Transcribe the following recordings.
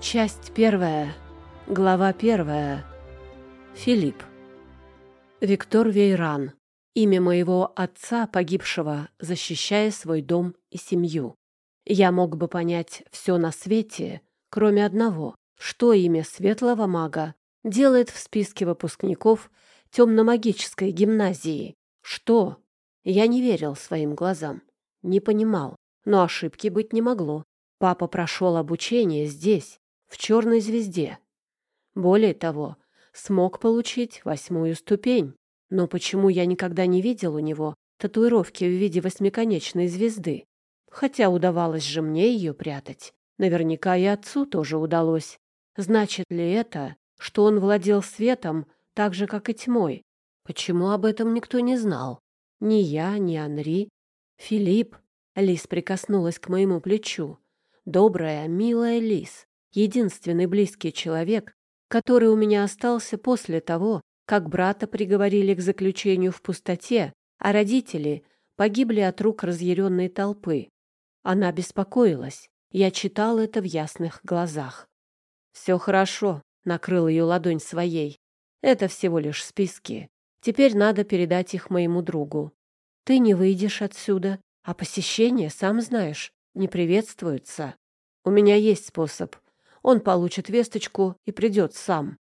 Часть первая. Глава первая. Филипп. Виктор Вейран. Имя моего отца, погибшего, защищая свой дом и семью. Я мог бы понять все на свете, кроме одного, что имя светлого мага делает в списке выпускников темно-магической гимназии. Что? Я не верил своим глазам, не понимал, но ошибки быть не могло. Папа прошел обучение здесь, в черной звезде. Более того, смог получить восьмую ступень. Но почему я никогда не видел у него татуировки в виде восьмиконечной звезды? Хотя удавалось же мне ее прятать. Наверняка и отцу тоже удалось. Значит ли это, что он владел светом так же, как и тьмой? Почему об этом никто не знал? Ни я, ни Анри. Филипп. Лис прикоснулась к моему плечу. Добрая, милая Лис. Единственный близкий человек, который у меня остался после того, как брата приговорили к заключению в пустоте, а родители погибли от рук разъяренной толпы. Она беспокоилась. Я читал это в ясных глазах. «Все хорошо», — накрыл ее ладонь своей. «Это всего лишь списки. Теперь надо передать их моему другу. Ты не выйдешь отсюда, а посещение, сам знаешь, не приветствуется. У меня есть способ. Он получит весточку и придет сам.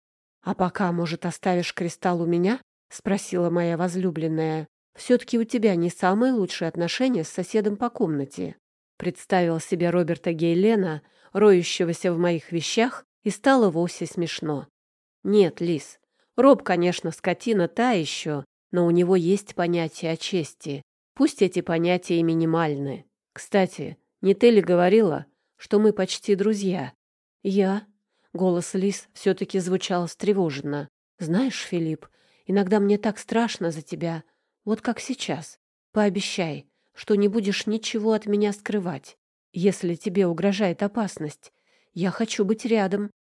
«А пока, может, оставишь кристалл у меня?» — спросила моя возлюбленная. «Все-таки у тебя не самые лучшие отношения с соседом по комнате». Представил себе Роберта Гейлена, роющегося в моих вещах, и стало вовсе смешно. «Нет, Лис, Роб, конечно, скотина та еще, но у него есть понятие о чести. Пусть эти понятия и минимальны. Кстати, не ты ли говорила, что мы почти друзья?» «Я?» Голос Лис все-таки звучал встревоженно. «Знаешь, Филипп, иногда мне так страшно за тебя, вот как сейчас. Пообещай, что не будешь ничего от меня скрывать. Если тебе угрожает опасность, я хочу быть рядом.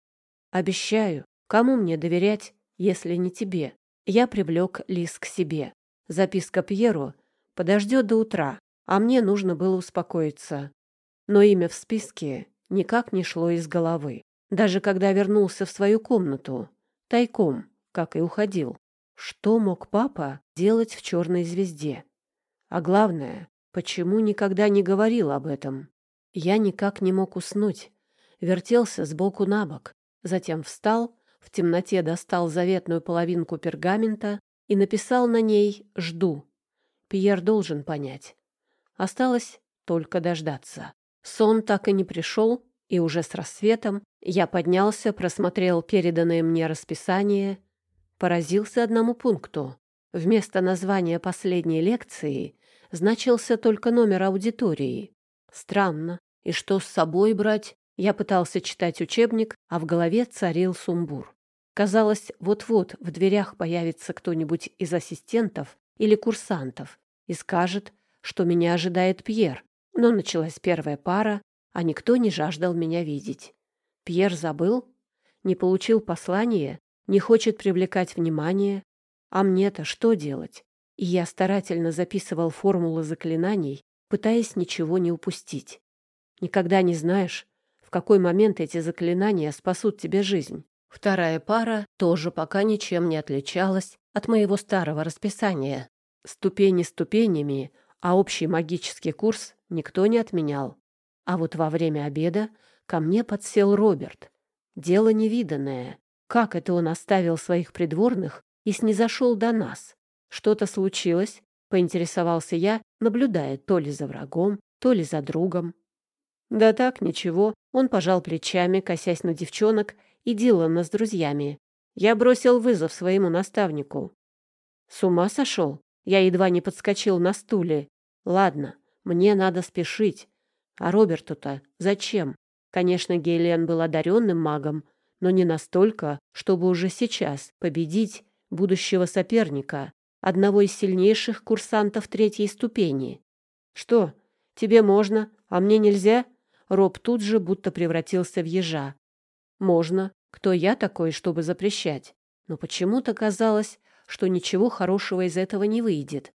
Обещаю, кому мне доверять, если не тебе?» Я привлек Лис к себе. Записка Пьеру подождет до утра, а мне нужно было успокоиться. Но имя в списке никак не шло из головы. Даже когда вернулся в свою комнату, тайком, как и уходил. Что мог папа делать в черной звезде? А главное, почему никогда не говорил об этом? Я никак не мог уснуть. Вертелся сбоку на бок. Затем встал, в темноте достал заветную половинку пергамента и написал на ней «Жду». Пьер должен понять. Осталось только дождаться. Сон так и не пришел, и уже с рассветом я поднялся, просмотрел переданное мне расписание, поразился одному пункту. Вместо названия последней лекции значился только номер аудитории. Странно. И что с собой брать? Я пытался читать учебник, а в голове царил сумбур. Казалось, вот-вот в дверях появится кто-нибудь из ассистентов или курсантов и скажет, что меня ожидает Пьер. Но началась первая пара, а никто не жаждал меня видеть. Пьер забыл, не получил послание, не хочет привлекать внимание. А мне-то что делать? И я старательно записывал формулы заклинаний, пытаясь ничего не упустить. Никогда не знаешь, в какой момент эти заклинания спасут тебе жизнь. Вторая пара тоже пока ничем не отличалась от моего старого расписания. Ступени ступенями, а общий магический курс никто не отменял. А вот во время обеда ко мне подсел Роберт. Дело невиданное. Как это он оставил своих придворных и снизошел до нас? Что-то случилось? Поинтересовался я, наблюдая то ли за врагом, то ли за другом. Да так, ничего. Он пожал плечами, косясь на девчонок и Дилана с друзьями. Я бросил вызов своему наставнику. С ума сошел? Я едва не подскочил на стуле. Ладно, мне надо спешить. А Роберту-то зачем? Конечно, Гейлен был одаренным магом, но не настолько, чтобы уже сейчас победить будущего соперника, одного из сильнейших курсантов третьей ступени. «Что, тебе можно, а мне нельзя?» Роб тут же будто превратился в ежа. «Можно. Кто я такой, чтобы запрещать?» Но почему-то казалось, что ничего хорошего из этого не выйдет.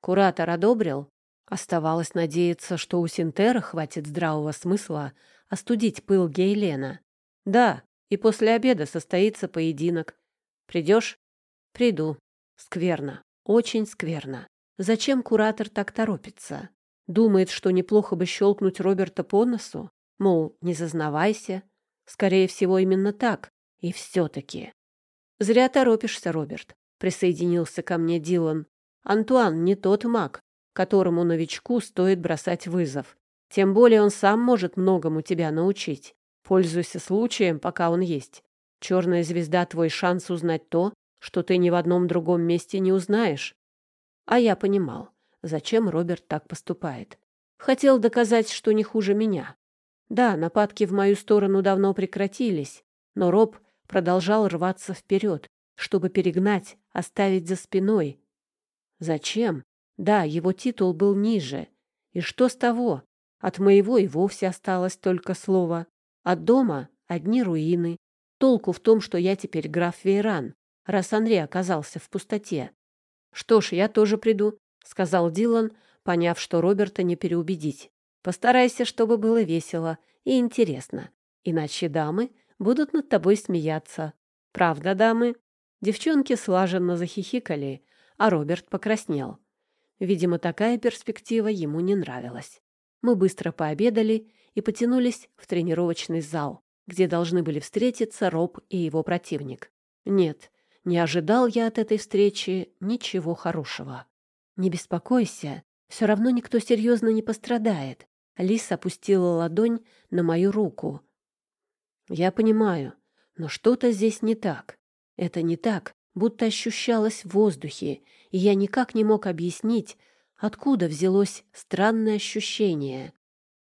Куратор одобрил, Оставалось надеяться, что у Синтера хватит здравого смысла остудить пыл Гейлена. Да, и после обеда состоится поединок. Придешь? Приду. Скверно. Очень скверно. Зачем куратор так торопится? Думает, что неплохо бы щелкнуть Роберта по носу? Мол, не зазнавайся. Скорее всего, именно так. И все-таки. Зря торопишься, Роберт. Присоединился ко мне Дилан. Антуан не тот маг, которому новичку стоит бросать вызов. Тем более он сам может многому тебя научить. Пользуйся случаем, пока он есть. Черная звезда — твой шанс узнать то, что ты ни в одном другом месте не узнаешь. А я понимал, зачем Роберт так поступает. Хотел доказать, что не хуже меня. Да, нападки в мою сторону давно прекратились, но Роб продолжал рваться вперед, чтобы перегнать, оставить за спиной. Зачем? Да, его титул был ниже. И что с того? От моего и вовсе осталось только слово. От дома одни руины. Толку в том, что я теперь граф Вейран, раз Андрей оказался в пустоте. «Что ж, я тоже приду», — сказал Дилан, поняв, что Роберта не переубедить. «Постарайся, чтобы было весело и интересно, иначе дамы будут над тобой смеяться. Правда, дамы?» Девчонки слаженно захихикали, а Роберт покраснел. Видимо, такая перспектива ему не нравилась. Мы быстро пообедали и потянулись в тренировочный зал, где должны были встретиться Роб и его противник. Нет, не ожидал я от этой встречи ничего хорошего. «Не беспокойся, все равно никто серьезно не пострадает». Лис опустила ладонь на мою руку. «Я понимаю, но что-то здесь не так. Это не так, будто ощущалось в воздухе, и я никак не мог объяснить, откуда взялось странное ощущение.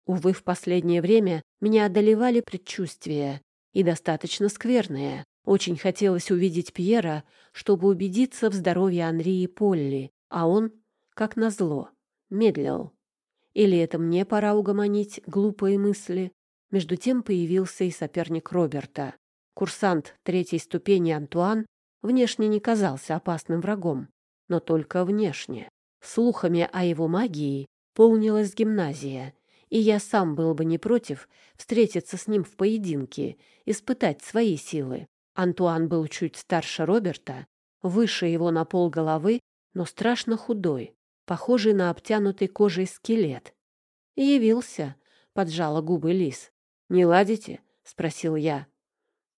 Увы, в последнее время меня одолевали предчувствия, и достаточно скверные. Очень хотелось увидеть Пьера, чтобы убедиться в здоровье Анри и Полли, а он, как назло, медлил. Или это мне пора угомонить глупые мысли? Между тем появился и соперник Роберта. Курсант третьей ступени Антуан внешне не казался опасным врагом, но только внешне. Слухами о его магии полнилась гимназия, и я сам был бы не против встретиться с ним в поединке, испытать свои силы. Антуан был чуть старше Роберта, выше его на пол головы, но страшно худой, похожий на обтянутый кожей скелет. «Явился», — поджала губы лис. «Не ладите?» — спросил я.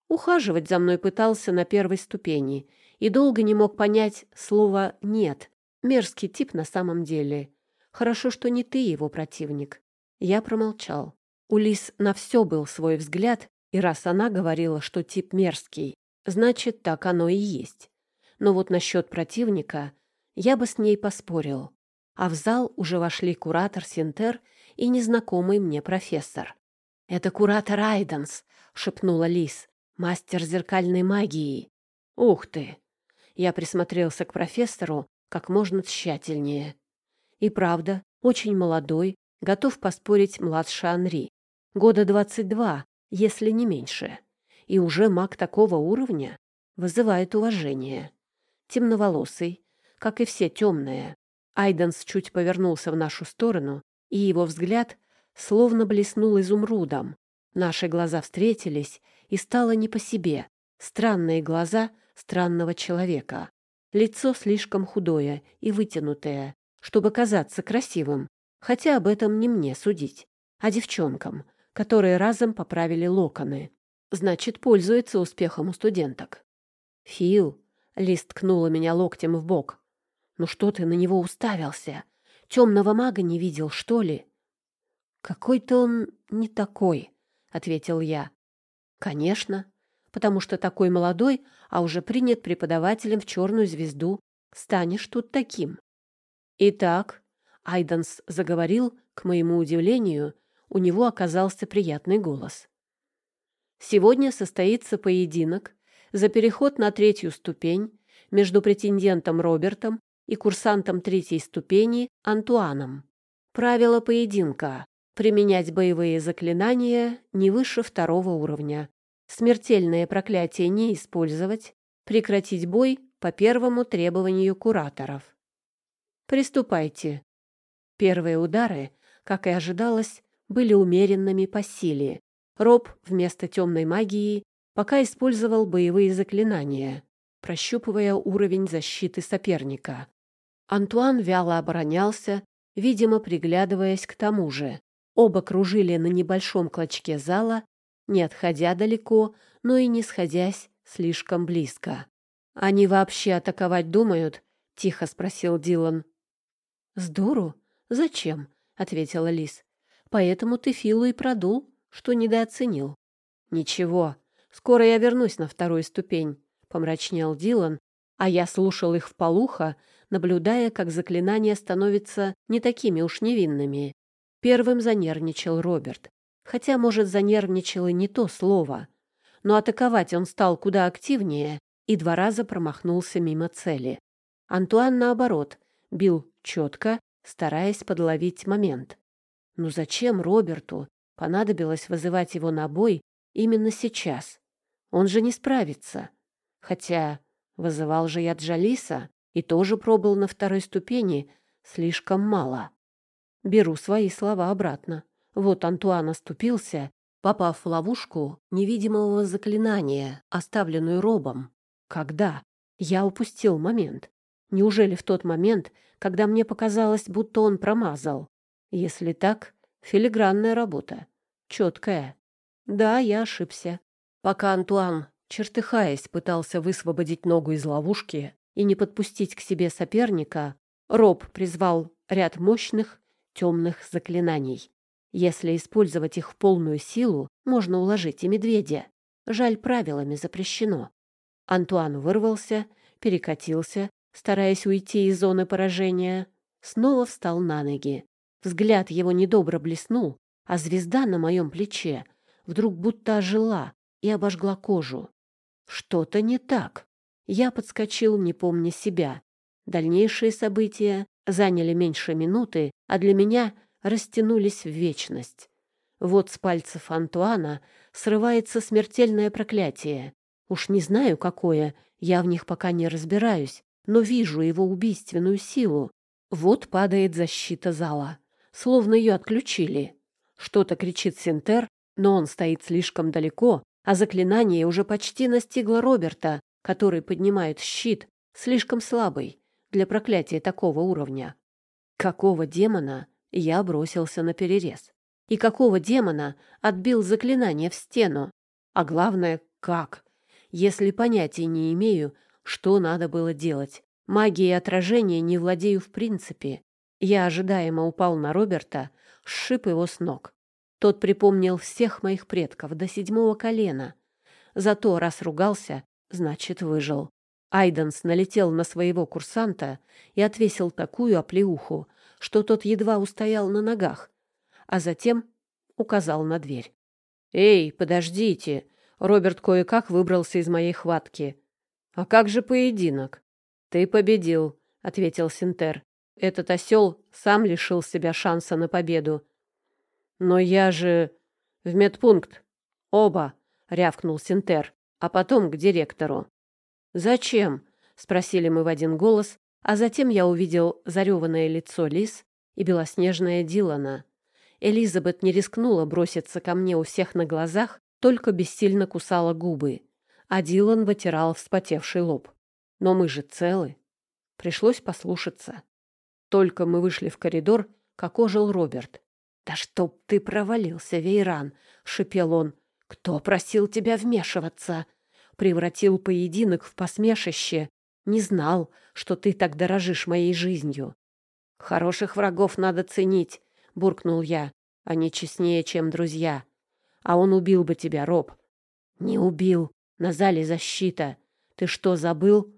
Ухаживать за мной пытался на первой ступени и долго не мог понять слово «нет». Мерзкий тип на самом деле. Хорошо, что не ты его противник. Я промолчал. У Лис на все был свой взгляд, и раз она говорила, что тип мерзкий, значит, так оно и есть. Но вот насчет противника я бы с ней поспорил. А в зал уже вошли куратор Синтер и незнакомый мне профессор. «Это куратор Айденс», — шепнула Лис, — «мастер зеркальной магии». «Ух ты!» Я присмотрелся к профессору как можно тщательнее. И правда, очень молодой, готов поспорить младше Анри. Года двадцать два, если не меньше. И уже маг такого уровня вызывает уважение. Темноволосый, как и все темные. Айденс чуть повернулся в нашу сторону, и его взгляд словно блеснул изумрудом. Наши глаза встретились, и стало не по себе. Странные глаза странного человека. Лицо слишком худое и вытянутое, чтобы казаться красивым, хотя об этом не мне судить, а девчонкам, которые разом поправили локоны. Значит, пользуется успехом у студенток. «Фил», — Лист ткнула меня локтем в бок. «Ну что ты на него уставился? Темного мага не видел, что ли?» «Какой-то он не такой», — ответил я. «Конечно, потому что такой молодой, а уже принят преподавателем в черную звезду. Станешь тут таким». «Итак», — Айденс заговорил, к моему удивлению, у него оказался приятный голос. Сегодня состоится поединок за переход на третью ступень между претендентом Робертом и курсантом третьей ступени Антуаном. Правила поединка — применять боевые заклинания не выше второго уровня, смертельное проклятие не использовать, прекратить бой по первому требованию кураторов. Приступайте. Первые удары, как и ожидалось, были умеренными по силе, Роб вместо темной магии пока использовал боевые заклинания, прощупывая уровень защиты соперника. Антуан вяло оборонялся, видимо, приглядываясь к тому же. Оба кружили на небольшом клочке зала, не отходя далеко, но и не сходясь слишком близко. «Они вообще атаковать думают?» — тихо спросил Дилан. «С дуру? Зачем?» — ответила Лис. «Поэтому ты Филу и продул, что недооценил». «Ничего, скоро я вернусь на вторую ступень», — помрачнел Дилан, а я слушал их в полухо, наблюдая, как заклинания становятся не такими уж невинными. Первым занервничал Роберт. Хотя, может, занервничал и не то слово. Но атаковать он стал куда активнее и два раза промахнулся мимо цели. Антуан, наоборот, бил четко, стараясь подловить момент. Ну зачем Роберту понадобилось вызывать его на бой именно сейчас? Он же не справится. Хотя вызывал же я Джалиса и тоже пробыл на второй ступени слишком мало. Беру свои слова обратно. Вот Антуан оступился, попав в ловушку невидимого заклинания, оставленную робом. Когда? Я упустил момент. Неужели в тот момент, когда мне показалось, будто он промазал? Если так, филигранная работа. Четкая. Да, я ошибся. Пока Антуан, чертыхаясь, пытался высвободить ногу из ловушки и не подпустить к себе соперника, Роб призвал ряд мощных темных заклинаний. Если использовать их в полную силу, можно уложить и медведя. Жаль, правилами запрещено. Антуан вырвался, перекатился, стараясь уйти из зоны поражения. Снова встал на ноги. Взгляд его недобро блеснул, а звезда на моем плече вдруг будто ожила и обожгла кожу. Что-то не так. Я подскочил, не помня себя. Дальнейшие события заняли меньше минуты, а для меня растянулись в вечность. Вот с пальцев Антуана срывается смертельное проклятие. Уж не знаю, какое, я в них пока не разбираюсь, но вижу его убийственную силу. Вот падает защита зала, словно ее отключили. Что-то кричит Синтер, но он стоит слишком далеко, а заклинание уже почти настигло Роберта, который поднимает щит, слишком слабый для проклятия такого уровня. Какого демона я бросился на перерез? И какого демона отбил заклинание в стену? А главное, как? Если понятия не имею, что надо было делать. Магией отражения не владею в принципе. Я ожидаемо упал на Роберта, сшиб его с ног. Тот припомнил всех моих предков до седьмого колена. Зато раз ругался, значит, выжил. Айденс налетел на своего курсанта и отвесил такую оплеуху, что тот едва устоял на ногах, а затем указал на дверь. «Эй, подождите!» Роберт кое-как выбрался из моей хватки. «А как же поединок?» «Ты победил», — ответил Синтер. «Этот осел сам лишил себя шанса на победу». «Но я же...» «В медпункт. Оба», — рявкнул Синтер, а потом к директору. «Зачем?» — спросили мы в один голос, а затем я увидел зареванное лицо Лис и белоснежное Дилана. Элизабет не рискнула броситься ко мне у всех на глазах, только бессильно кусала губы, а Дилан вытирал вспотевший лоб. Но мы же целы. Пришлось послушаться. Только мы вышли в коридор, как ожил Роберт. «Да чтоб ты провалился, Вейран!» — шипел он. «Кто просил тебя вмешиваться?» Превратил поединок в посмешище. Не знал, что ты так дорожишь моей жизнью. Хороших врагов надо ценить, буркнул я. Они честнее, чем друзья. А он убил бы тебя, Роб. Не убил. На зале защита. Ты что, забыл?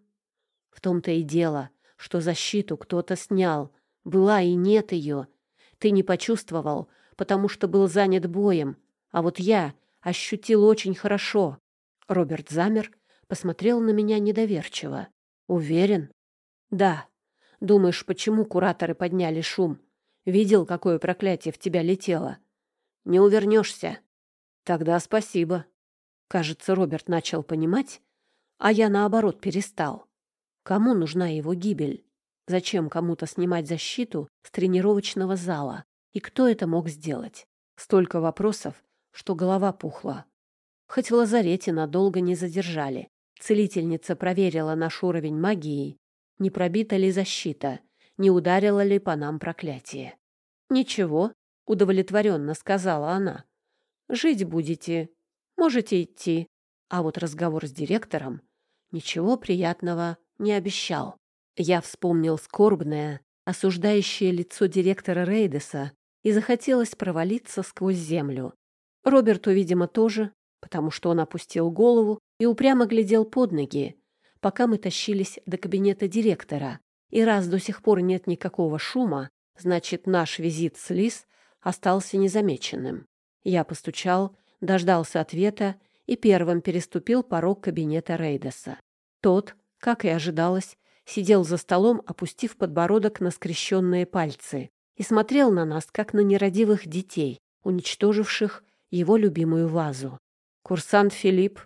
В том-то и дело, что защиту кто-то снял. Была и нет ее. Ты не почувствовал, потому что был занят боем. А вот я ощутил очень хорошо. Роберт замер, посмотрел на меня недоверчиво. «Уверен?» «Да. Думаешь, почему кураторы подняли шум? Видел, какое проклятие в тебя летело? Не увернешься?» «Тогда спасибо». Кажется, Роберт начал понимать, а я, наоборот, перестал. Кому нужна его гибель? Зачем кому-то снимать защиту с тренировочного зала? И кто это мог сделать? Столько вопросов, что голова пухла. Хоть в лазарете надолго не задержали. Целительница проверила наш уровень магии, не пробита ли защита, не ударила ли по нам проклятие. «Ничего», — удовлетворенно сказала она. «Жить будете, можете идти». А вот разговор с директором ничего приятного не обещал. Я вспомнил скорбное, осуждающее лицо директора Рейдеса и захотелось провалиться сквозь землю. Роберту, видимо, тоже, потому что он опустил голову и упрямо глядел под ноги, пока мы тащились до кабинета директора. И раз до сих пор нет никакого шума, значит, наш визит с Лис остался незамеченным. Я постучал, дождался ответа и первым переступил порог кабинета Рейдеса. Тот, как и ожидалось, сидел за столом, опустив подбородок на скрещенные пальцы, и смотрел на нас, как на нерадивых детей, уничтоживших его любимую вазу. Курсант Филипп,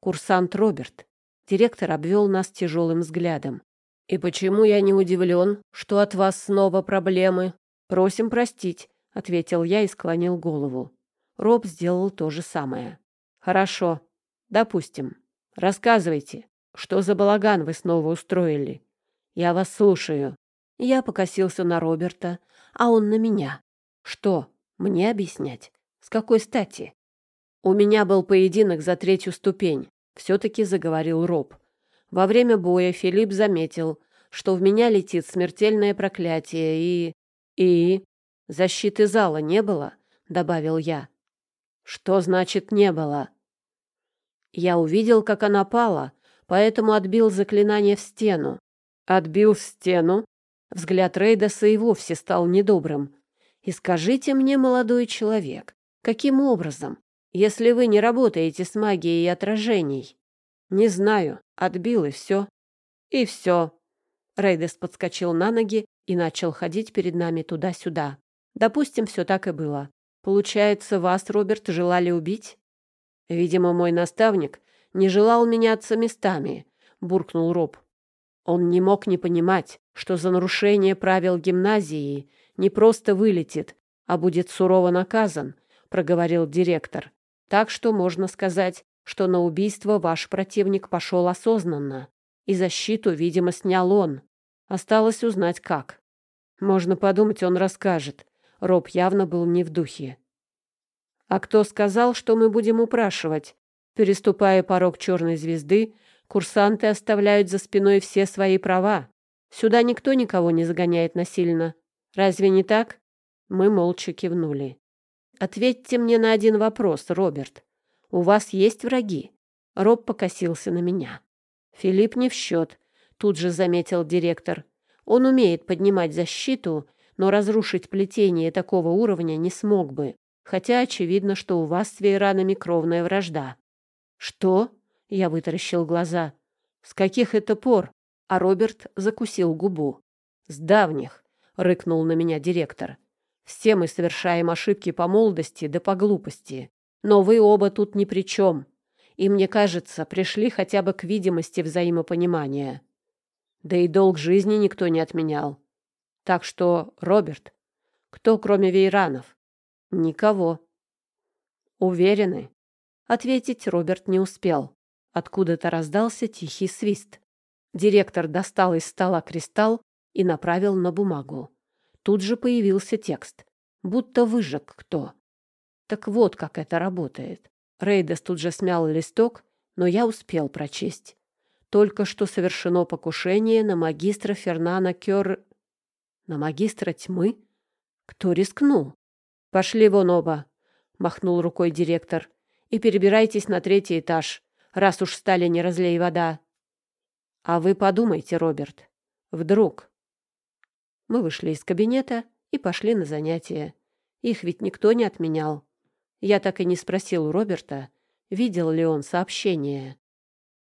курсант Роберт. Директор обвел нас тяжелым взглядом. «И почему я не удивлен, что от вас снова проблемы? Просим простить», — ответил я и склонил голову. Роб сделал то же самое. «Хорошо. Допустим. Рассказывайте, что за балаган вы снова устроили? Я вас слушаю». Я покосился на Роберта, а он на меня. «Что, мне объяснять? С какой стати?» «У меня был поединок за третью ступень», — все-таки заговорил Роб. Во время боя Филипп заметил, что в меня летит смертельное проклятие и... и... Защиты зала не было, — добавил я. Что значит «не было»? Я увидел, как она пала, поэтому отбил заклинание в стену. Отбил в стену? Взгляд Рейдаса и вовсе стал недобрым. И скажите мне, молодой человек, каким образом, если вы не работаете с магией отражений? Не знаю, отбил и все. И все. Рейдес подскочил на ноги и начал ходить перед нами туда-сюда. Допустим, все так и было. Получается, вас, Роберт, желали убить? Видимо, мой наставник не желал меняться местами, буркнул Роб. Он не мог не понимать, что за нарушение правил гимназии не просто вылетит, а будет сурово наказан, проговорил директор. Так что можно сказать, что на убийство ваш противник пошел осознанно, и защиту, видимо, снял он. Осталось узнать, как. Можно подумать, он расскажет. Роб явно был не в духе. «А кто сказал, что мы будем упрашивать?» Переступая порог черной звезды, курсанты оставляют за спиной все свои права. Сюда никто никого не загоняет насильно. Разве не так? Мы молча кивнули. Ответьте мне на один вопрос, Роберт. У вас есть враги? Роб покосился на меня. Филипп не в счет, тут же заметил директор. Он умеет поднимать защиту но разрушить плетение такого уровня не смог бы, хотя очевидно, что у вас с вейранами кровная вражда. Что? Я вытаращил глаза. С каких это пор? А Роберт закусил губу. С давних, рыкнул на меня директор. Все мы совершаем ошибки по молодости да по глупости. Но вы оба тут ни при чем. И, мне кажется, пришли хотя бы к видимости взаимопонимания. Да и долг жизни никто не отменял. Так что, Роберт, кто кроме Вейранов? Никого. Уверены? Ответить Роберт не успел. Откуда-то раздался тихий свист. Директор достал из стола кристалл и направил на бумагу. Тут же появился текст, будто выжег кто. Так вот, как это работает. Рейдес тут же смял листок, но я успел прочесть. Только что совершено покушение на магистра Фернана Кёр... На магистра тьмы? Кто рискнул? Пошли вон оба, махнул рукой директор. И перебирайтесь на третий этаж, раз уж стали не разлей вода. А вы подумайте, Роберт. Вдруг. Мы вышли из кабинета и пошли на занятия. Их ведь никто не отменял. Я так и не спросил у Роберта, видел ли он сообщение.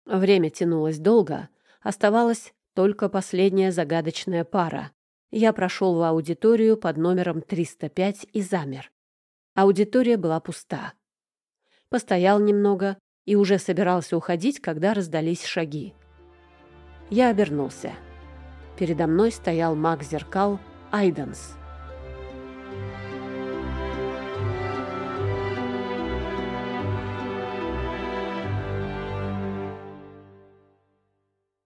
Время тянулось долго, оставалась только последняя загадочная пара я прошел в аудиторию под номером 305 и замер. Аудитория была пуста. Постоял немного и уже собирался уходить, когда раздались шаги. Я обернулся. Передо мной стоял маг зеркал Айденс.